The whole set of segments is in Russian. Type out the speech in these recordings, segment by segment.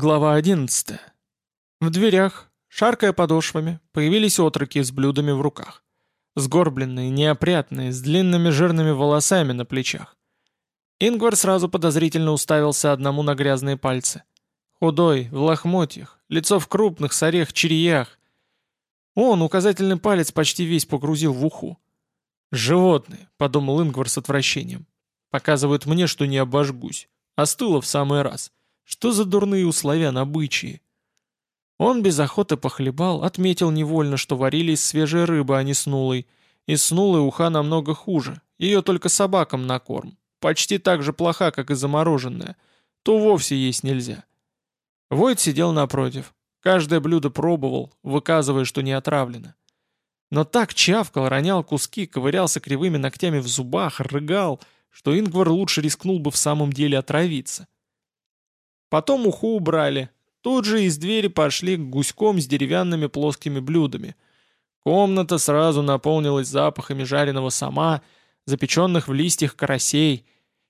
Глава 11. В дверях, шаркая подошвами, появились отроки с блюдами в руках. Сгорбленные, неопрятные, с длинными жирными волосами на плечах. Ингвар сразу подозрительно уставился одному на грязные пальцы. Худой, в лохмотьях, лицо в крупных с орех чериях. Он указательный палец почти весь погрузил в уху. «Животные», — подумал Ингвар с отвращением. «Показывают мне, что не обожгусь. Остыло в самый раз». Что за дурные у славян обычаи? Он без охоты похлебал, отметил невольно, что варили из свежей рыбы, а не снулой. И снулой уха намного хуже, ее только собакам на корм. Почти так же плоха, как и замороженная. То вовсе есть нельзя. Войт сидел напротив. Каждое блюдо пробовал, выказывая, что не отравлено. Но так чавкал, ронял куски, ковырялся кривыми ногтями в зубах, рыгал, что Ингвар лучше рискнул бы в самом деле отравиться. Потом уху убрали. Тут же из двери пошли гуськом с деревянными плоскими блюдами. Комната сразу наполнилась запахами жареного сама, запеченных в листьях карасей.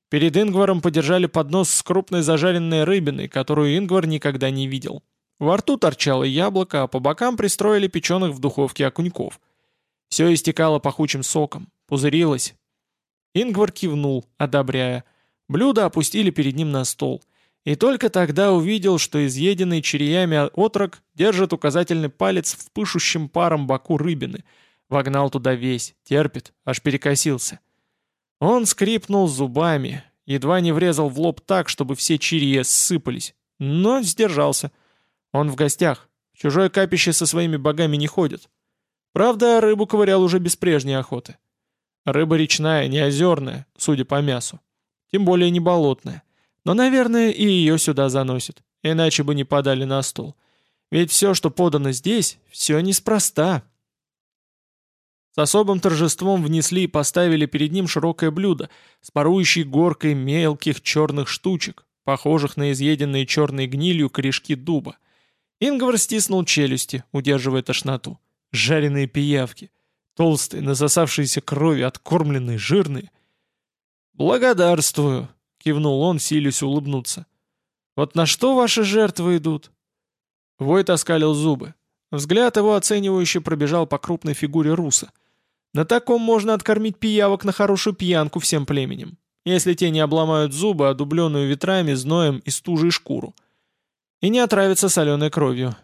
Перед Ингваром подержали поднос с крупной зажаренной рыбиной, которую Ингвар никогда не видел. Во рту торчало яблоко, а по бокам пристроили печеных в духовке окуньков. Все истекало пахучим соком, пузырилось. Ингвар кивнул, одобряя. Блюдо опустили перед ним на стол — и только тогда увидел, что изъеденный чериями отрок держит указательный палец в пышущем паром боку рыбины. Вогнал туда весь, терпит, аж перекосился. Он скрипнул зубами, едва не врезал в лоб так, чтобы все чирия ссыпались, но сдержался. Он в гостях, в чужое капище со своими богами не ходит. Правда, рыбу ковырял уже без прежней охоты. Рыба речная, не озерная, судя по мясу. Тем более не болотная. Но, наверное, и ее сюда заносит, иначе бы не подали на стол. Ведь все, что подано здесь, все неспроста. С особым торжеством внесли и поставили перед ним широкое блюдо с парующей горкой мелких черных штучек, похожих на изъеденные черной гнилью корешки дуба. Ингвар стиснул челюсти, удерживая тошноту. Жареные пиявки. Толстые, насосавшиеся крови, откормленные, жирные. «Благодарствую», — кивнул он, силясь улыбнуться. «Вот на что ваши жертвы идут?» Войт оскалил зубы. Взгляд его оценивающе пробежал по крупной фигуре руса. На таком можно откормить пиявок на хорошую пьянку всем племенем, если те не обломают зубы, одубленную ветрами, зноем и стужей шкуру. И не отравятся соленой кровью.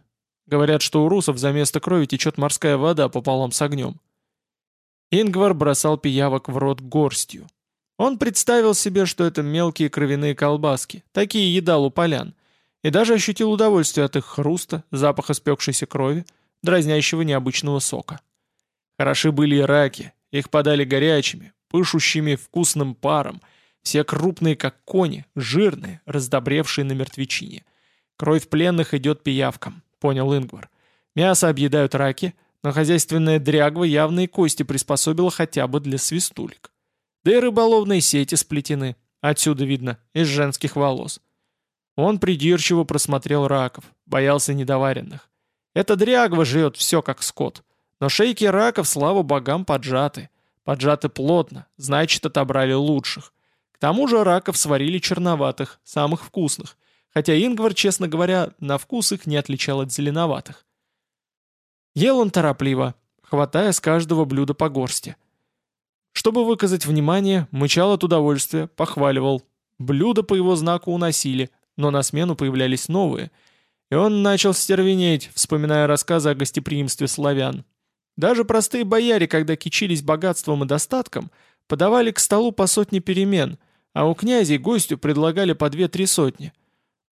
Говорят, что у русов за место крови течет морская вода пополам с огнем. Ингвар бросал пиявок в рот горстью. Он представил себе, что это мелкие кровяные колбаски, такие едал у полян, и даже ощутил удовольствие от их хруста, запаха спекшейся крови, дразнящего необычного сока. Хороши были и раки, их подали горячими, пышущими вкусным паром, все крупные, как кони, жирные, раздобревшие на мертвечине. Кровь пленных идет пиявкам, понял Ингвар. Мясо объедают раки, но хозяйственная дрягва явные кости приспособила хотя бы для свистулек. Да и рыболовные сети сплетены, отсюда видно, из женских волос. Он придирчиво просмотрел раков, боялся недоваренных. Эта дрягва жрет все как скот. Но шейки раков, слава богам, поджаты. Поджаты плотно, значит, отобрали лучших. К тому же раков сварили черноватых, самых вкусных, хотя Ингвар, честно говоря, на вкус их не отличал от зеленоватых. Ел он торопливо, хватая с каждого блюда по горсти. Чтобы выказать внимание, мычал от удовольствия, похваливал. Блюда по его знаку уносили, но на смену появлялись новые. И он начал стервенеть, вспоминая рассказы о гостеприимстве славян. Даже простые бояре, когда кичились богатством и достатком, подавали к столу по сотне перемен, а у князей гостю предлагали по две-три сотни.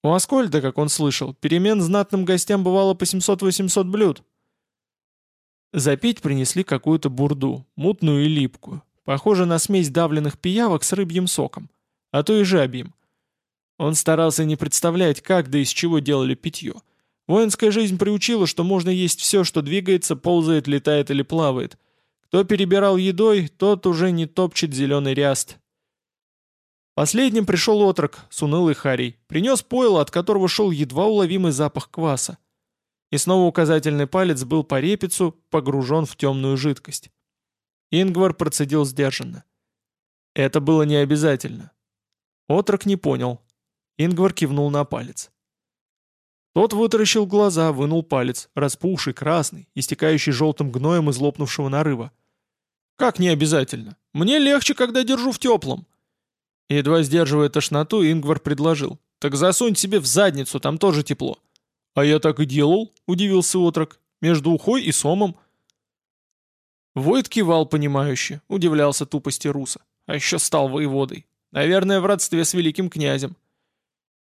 У Аскольда, как он слышал, перемен знатным гостям бывало по 700-800 блюд. Запить принесли какую-то бурду, мутную и липкую. Похоже на смесь давленных пиявок с рыбьим соком, а то и жабьим. Он старался не представлять, как да из чего делали питье. Воинская жизнь приучила, что можно есть все, что двигается, ползает, летает или плавает. Кто перебирал едой, тот уже не топчет зеленый ряст. Последним пришел отрок с унылой. Принес пойло, от которого шел едва уловимый запах кваса. И снова указательный палец был по репицу погружен в темную жидкость. Ингвар процедил сдержанно. Это было не обязательно. Отрок не понял. Ингвар кивнул на палец. Тот вытаращил глаза, вынул палец, распухший, красный, истекающий желтым гноем из лопнувшего нарыва. «Как не обязательно? Мне легче, когда держу в теплом». Едва сдерживая тошноту, Ингвар предложил. «Так засунь себе в задницу, там тоже тепло». «А я так и делал», — удивился отрок. «Между ухой и сомом». Войт кивал понимающе, удивлялся тупости руса. А еще стал воеводой. Наверное, в родстве с великим князем.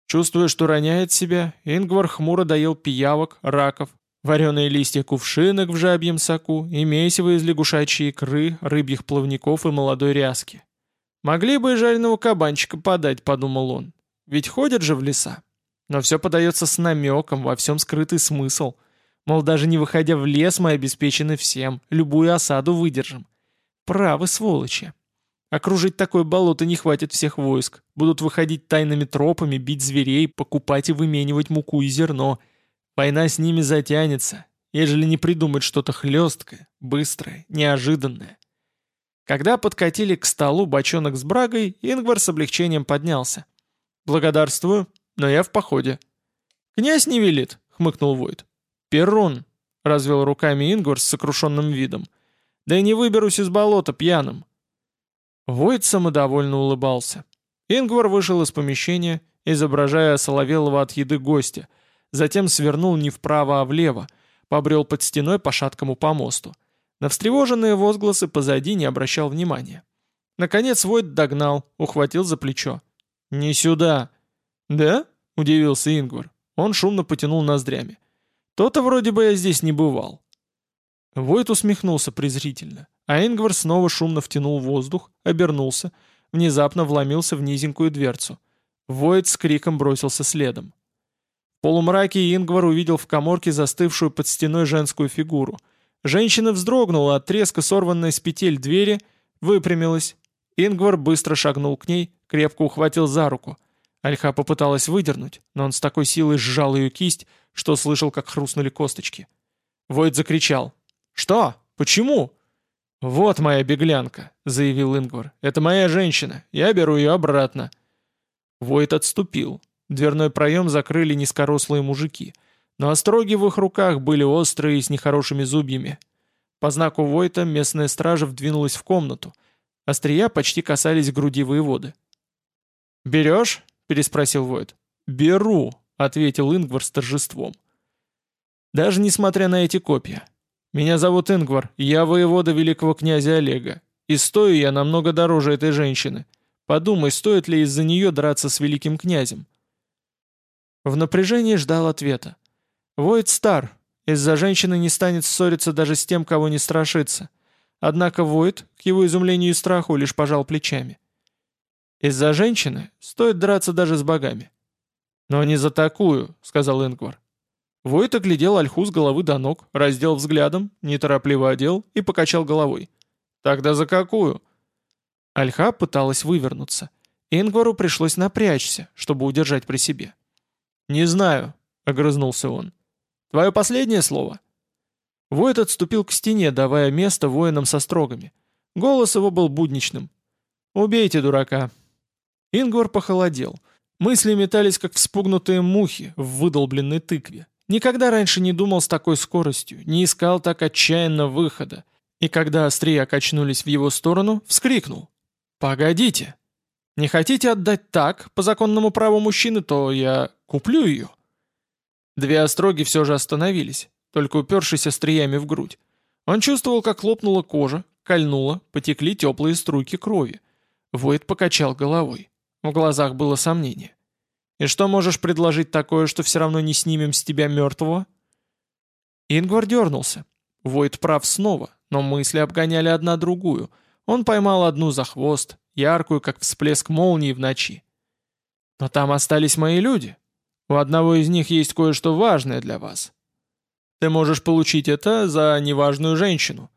Чувствуя, что роняет себя, Ингвар хмуро доел пиявок, раков, вареные листья кувшинок в жабьем соку и месиво из лягушачьей икры, рыбьих плавников и молодой ряски. «Могли бы и жареного кабанчика подать», — подумал он. «Ведь ходят же в леса». Но все подается с намеком, во всем скрытый смысл. Мол, даже не выходя в лес, мы обеспечены всем, любую осаду выдержим. Правы, сволочи. Окружить такое болото не хватит всех войск. Будут выходить тайными тропами, бить зверей, покупать и выменивать муку и зерно. Война с ними затянется, ежели не придумать что-то хлесткое, быстрое, неожиданное. Когда подкатили к столу бочонок с брагой, Ингвар с облегчением поднялся. «Благодарствую, но я в походе». «Князь не велит», — хмыкнул Войт. «Перун», — развел руками Ингвар с сокрушенным видом. «Да и не выберусь из болота пьяным. Войт самодовольно улыбался. Ингвар вышел из помещения, изображая соловелого от еды гостя, затем свернул не вправо, а влево, побрел под стеной по шаткому помосту. На встревоженные возгласы позади не обращал внимания. Наконец Войт догнал, ухватил за плечо. «Не сюда!» «Да?» — удивился Ингвар. Он шумно потянул ноздрями. «То-то вроде бы я здесь не бывал». Войт усмехнулся презрительно. А Ингвар снова шумно втянул воздух, обернулся, внезапно вломился в низенькую дверцу. Войд с криком бросился следом. В полумраке Ингвар увидел в коморке застывшую под стеной женскую фигуру. Женщина вздрогнула от треска сорванной с петель двери, выпрямилась. Ингвар быстро шагнул к ней, крепко ухватил за руку. Альха попыталась выдернуть, но он с такой силой сжал ее кисть, что слышал, как хрустнули косточки. Войд закричал. «Что? Почему?» «Вот моя беглянка», — заявил Ингвар. «Это моя женщина. Я беру ее обратно». Войт отступил. Дверной проем закрыли низкорослые мужики. Но остроги в их руках были острые и с нехорошими зубьями. По знаку Войта местная стража вдвинулась в комнату. Острия почти касались груди воеводы. «Берешь?» — переспросил Войт. «Беру», — ответил Ингвар с торжеством. Даже несмотря на эти копья. Меня зовут Ингвар, я воевода великого князя Олега. И стою я намного дороже этой женщины. Подумай, стоит ли из-за нее драться с великим князем?» В напряжении ждал ответа. Воид стар, из-за женщины не станет ссориться даже с тем, кого не страшится. Однако Воид, к его изумлению и страху, лишь пожал плечами. «Из-за женщины стоит драться даже с богами». «Но не за такую», — сказал Ингвар. Войт оглядел ольху с головы до ног, раздел взглядом, неторопливо одел и покачал головой. «Тогда за какую?» Ольха пыталась вывернуться. Ингвару пришлось напрячься, чтобы удержать при себе. «Не знаю», — огрызнулся он. «Твое последнее слово?» Войт отступил к стене, давая место воинам со строгами. Голос его был будничным. «Убейте дурака». Ингвар похолодел. Мысли метались, как вспугнутые мухи в выдолбленной тыкве. Никогда раньше не думал с такой скоростью, не искал так отчаянно выхода. И когда острия качнулись в его сторону, вскрикнул. «Погодите! Не хотите отдать так, по законному праву мужчины, то я куплю ее». Две остроги все же остановились, только упершись остриями в грудь. Он чувствовал, как лопнула кожа, кольнула, потекли теплые струйки крови. Войд покачал головой. В глазах было сомнение. И что можешь предложить такое, что все равно не снимем с тебя мертвого?» Ингвар дернулся. Войт прав снова, но мысли обгоняли одна другую. Он поймал одну за хвост, яркую, как всплеск молнии в ночи. «Но там остались мои люди. У одного из них есть кое-что важное для вас. Ты можешь получить это за неважную женщину».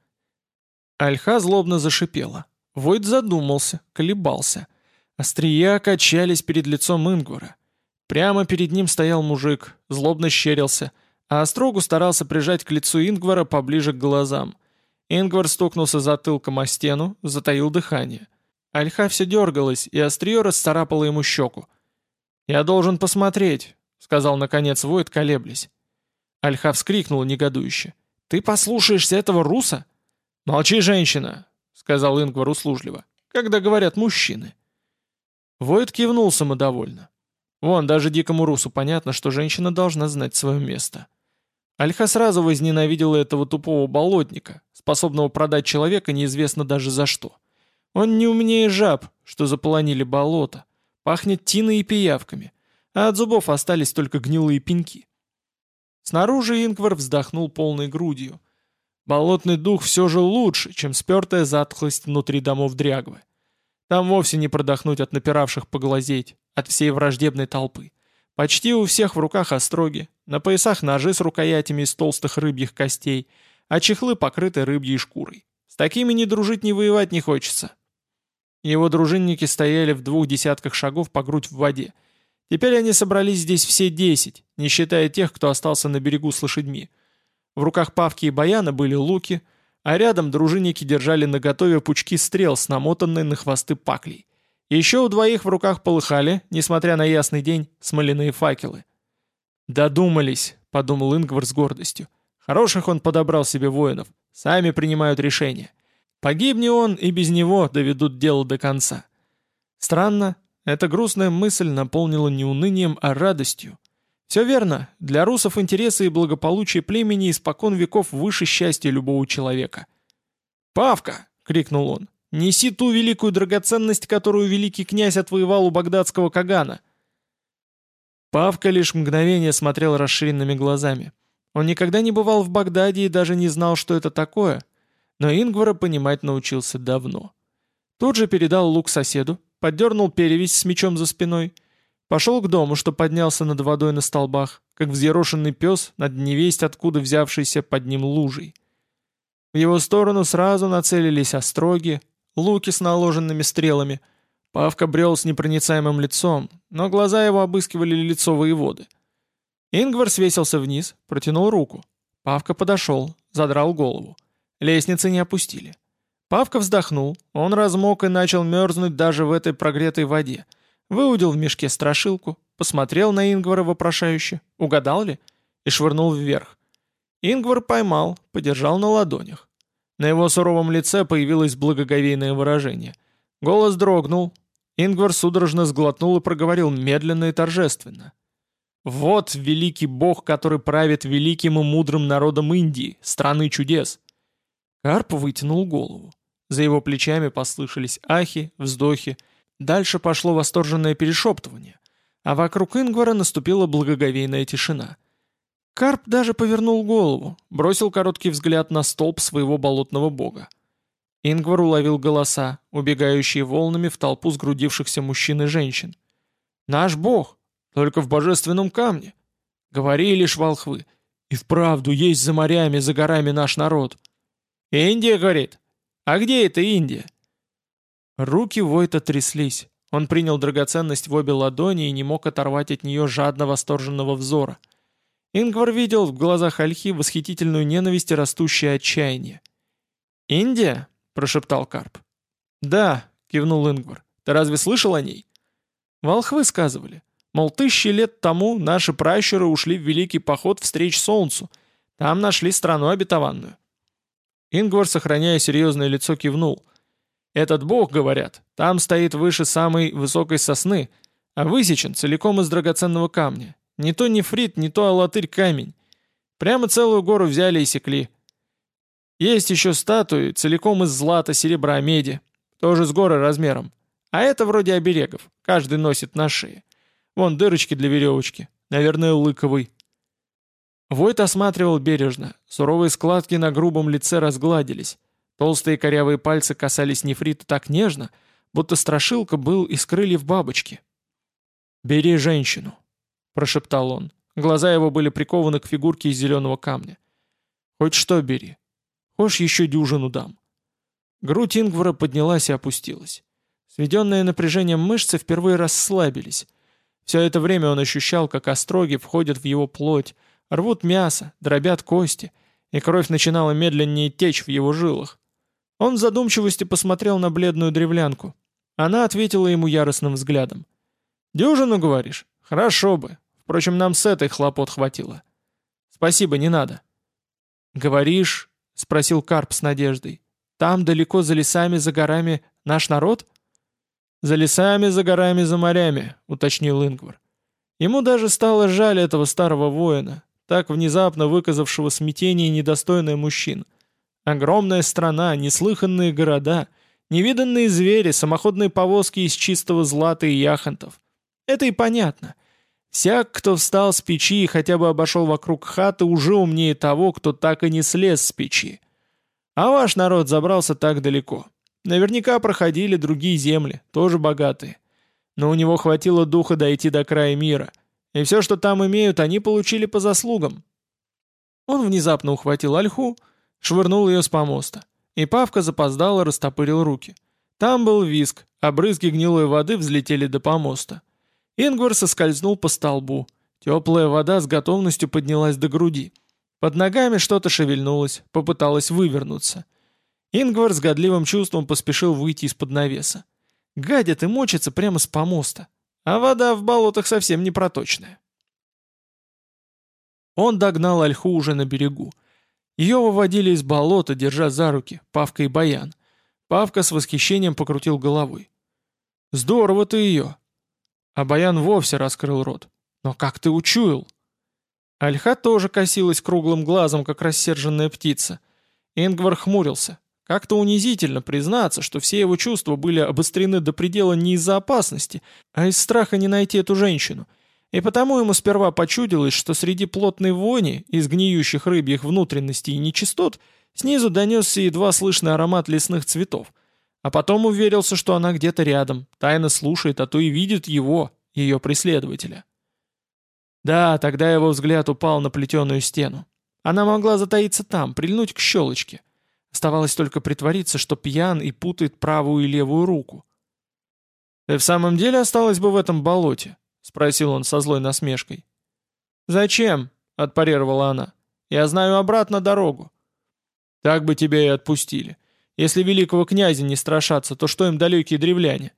Альха злобно зашипела. Войт задумался, колебался. Острия качались перед лицом Ингвара. Прямо перед ним стоял мужик, злобно щерился, а Острогу старался прижать к лицу Ингвара поближе к глазам. Ингвар стукнулся затылком о стену, затаил дыхание. Альха все дергалась, и острие расцарапало ему щеку. «Я должен посмотреть», — сказал наконец Войт, колеблясь. Альха вскрикнула негодующе. «Ты послушаешься этого руса?» «Молчи, женщина!» — сказал Ингвар услужливо. «Когда говорят мужчины». Войт кивнул самодовольно. Вон, даже дикому русу понятно, что женщина должна знать свое место. Альха сразу возненавидела этого тупого болотника, способного продать человека неизвестно даже за что. Он не умнее жаб, что заполонили болото, пахнет тиной и пиявками, а от зубов остались только гнилые пеньки. Снаружи Ингвар вздохнул полной грудью. Болотный дух все же лучше, чем спертая затхлость внутри домов Дрягвы. Там вовсе не продохнуть от напиравших поглазеть, от всей враждебной толпы. Почти у всех в руках остроги, на поясах ножи с рукоятями из толстых рыбьих костей, а чехлы покрыты рыбьей шкурой. С такими ни дружить, ни воевать не хочется. Его дружинники стояли в двух десятках шагов по грудь в воде. Теперь они собрались здесь все десять, не считая тех, кто остался на берегу с лошадьми. В руках Павки и Баяна были луки, а рядом дружинники держали наготове пучки стрел с намотанной на хвосты паклей. Еще у двоих в руках полыхали, несмотря на ясный день, смоляные факелы. «Додумались», — подумал Ингвар с гордостью. «Хороших он подобрал себе воинов. Сами принимают решения. Погибни он, и без него доведут дело до конца». Странно, эта грустная мысль наполнила не унынием, а радостью. Все верно, для русов интересы и благополучие племени испокон веков выше счастья любого человека. «Павка!» — крикнул он. Неси ту великую драгоценность, которую великий князь отвоевал у багдадского Кагана». Павка лишь мгновение смотрел расширенными глазами. Он никогда не бывал в Багдаде и даже не знал, что это такое, но Ингвара понимать научился давно. Тут же передал лук соседу, поддернул перевязь с мечом за спиной, пошел к дому, что поднялся над водой на столбах, как взъерошенный пес над невесть, откуда взявшийся под ним лужей. В его сторону сразу нацелились остроги, луки с наложенными стрелами. Павка брел с непроницаемым лицом, но глаза его обыскивали лицо воеводы. Ингвар свесился вниз, протянул руку. Павка подошел, задрал голову. Лестницы не опустили. Павка вздохнул, он размок и начал мерзнуть даже в этой прогретой воде. Выудил в мешке страшилку, посмотрел на Ингвара вопрошающе, угадал ли, и швырнул вверх. Ингвар поймал, подержал на ладонях. На его суровом лице появилось благоговейное выражение. Голос дрогнул. Ингвар судорожно сглотнул и проговорил медленно и торжественно. «Вот великий бог, который правит великим и мудрым народом Индии, страны чудес!» Карп вытянул голову. За его плечами послышались ахи, вздохи. Дальше пошло восторженное перешептывание. А вокруг Ингвара наступила благоговейная тишина. Карп даже повернул голову, бросил короткий взгляд на столб своего болотного бога. Ингвар уловил голоса, убегающие волнами в толпу сгрудившихся мужчин и женщин. «Наш бог! Только в божественном камне!» Говорили лишь волхвы. «И вправду есть за морями, за горами наш народ!» «Индия, — говорит! А где это Индия?» Руки Войта тряслись. Он принял драгоценность в обе ладони и не мог оторвать от нее жадно восторженного взора — Ингвар видел в глазах Альхи восхитительную ненависть и растущее отчаяние. «Индия?» — прошептал Карп. «Да», — кивнул Ингвар. «Ты разве слышал о ней?» Волхвы сказывали. Мол, тысячи лет тому наши пращуры ушли в великий поход встреч солнцу. Там нашли страну обетованную. Ингвар, сохраняя серьезное лицо, кивнул. «Этот бог, говорят, там стоит выше самой высокой сосны, а высечен целиком из драгоценного камня. Не то нефрит, не то алатырь камень. Прямо целую гору взяли и секли. Есть еще статуи, целиком из злата, серебра, меди. Тоже с горы размером. А это вроде оберегов. Каждый носит на шее. Вон дырочки для веревочки. Наверное, лыковый. Войт осматривал бережно. Суровые складки на грубом лице разгладились. Толстые корявые пальцы касались нефрита так нежно, будто страшилка был из крыльев бабочки. «Бери женщину», — прошептал он. Глаза его были прикованы к фигурке из зеленого камня. «Хоть что бери. Хочешь, еще дюжину дам». Грудь Ингвара поднялась и опустилась. Сведенные напряжением мышцы впервые расслабились. Все это время он ощущал, как остроги входят в его плоть, рвут мясо, дробят кости, и кровь начинала медленнее течь в его жилах. Он в задумчивости посмотрел на бледную древлянку. Она ответила ему яростным взглядом. «Дюжину, говоришь? Хорошо бы. Впрочем, нам с этой хлопот хватило. Спасибо, не надо. Говоришь, спросил Карп с надеждой, там далеко за лесами, за горами наш народ? За лесами, за горами, за морями, уточнил Ингвар. Ему даже стало жаль этого старого воина, так внезапно выказавшего смятение и недостойное мужчин. Огромная страна, неслыханные города, невиданные звери, самоходные повозки из чистого злата и яхонтов. Это и понятно. Всяк, кто встал с печи и хотя бы обошел вокруг хаты, уже умнее того, кто так и не слез с печи. А ваш народ забрался так далеко. Наверняка проходили другие земли, тоже богатые. Но у него хватило духа дойти до края мира. И все, что там имеют, они получили по заслугам. Он внезапно ухватил ольху, швырнул ее с помоста. И Павка запоздало растопырил руки. Там был виск, а брызги гнилой воды взлетели до помоста. Ингвар соскользнул по столбу. Теплая вода с готовностью поднялась до груди. Под ногами что-то шевельнулось, попыталось вывернуться. Ингвар с годливым чувством поспешил выйти из-под навеса. Гадят и мочится прямо с помоста. А вода в болотах совсем не проточная. Он догнал Ольху уже на берегу. Ее выводили из болота, держа за руки, Павка и Баян. Павка с восхищением покрутил головой. «Здорово ты ее!» А Баян вовсе раскрыл рот. «Но как ты учуял?» Альха тоже косилась круглым глазом, как рассерженная птица. Ингвар хмурился. Как-то унизительно признаться, что все его чувства были обострены до предела не из-за опасности, а из страха не найти эту женщину. И потому ему сперва почудилось, что среди плотной вони из гниющих рыбьих внутренностей и нечистот снизу донесся едва слышный аромат лесных цветов, а потом уверился, что она где-то рядом, тайно слушает, а то и видит его, ее преследователя. Да, тогда его взгляд упал на плетеную стену. Она могла затаиться там, прильнуть к щелочке. Оставалось только притвориться, что пьян и путает правую и левую руку. «Ты в самом деле осталась бы в этом болоте?» — спросил он со злой насмешкой. «Зачем?» — отпарировала она. «Я знаю обратно дорогу». «Так бы тебя и отпустили. Если великого князя не страшаться, то что им далекие древляне?»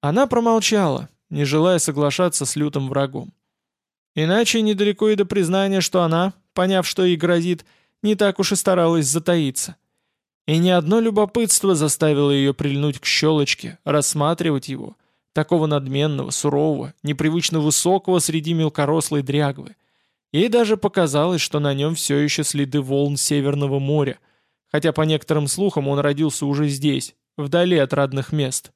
Она промолчала, не желая соглашаться с лютым врагом. Иначе недалеко и до признания, что она, поняв, что ей грозит, не так уж и старалась затаиться. И ни одно любопытство заставило ее прильнуть к щелочке, рассматривать его, такого надменного, сурового, непривычно высокого среди мелкорослой дрягвы. Ей даже показалось, что на нем все еще следы волн Северного моря, хотя по некоторым слухам он родился уже здесь, вдали от родных мест.